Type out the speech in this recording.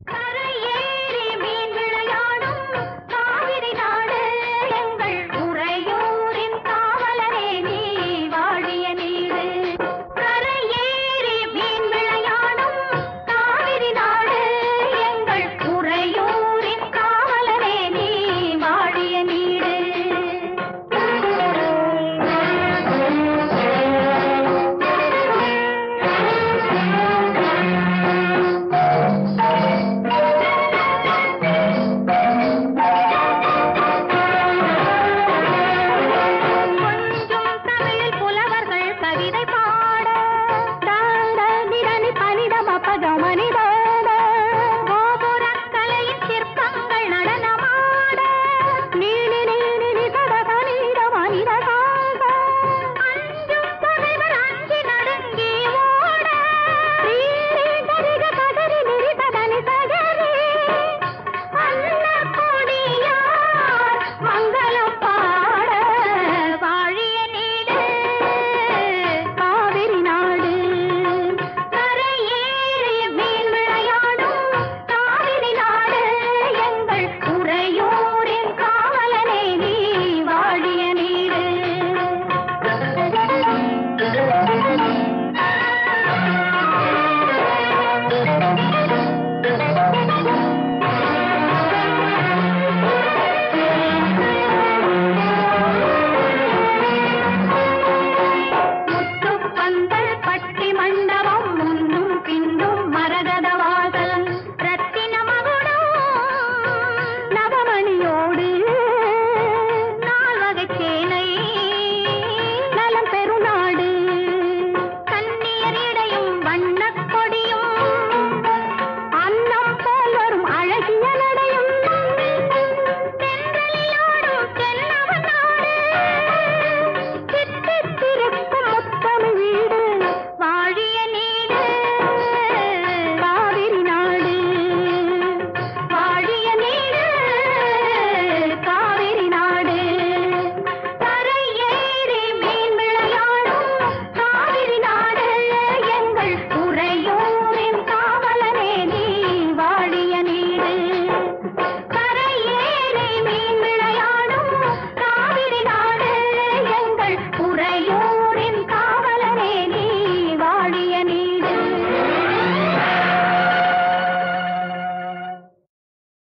கர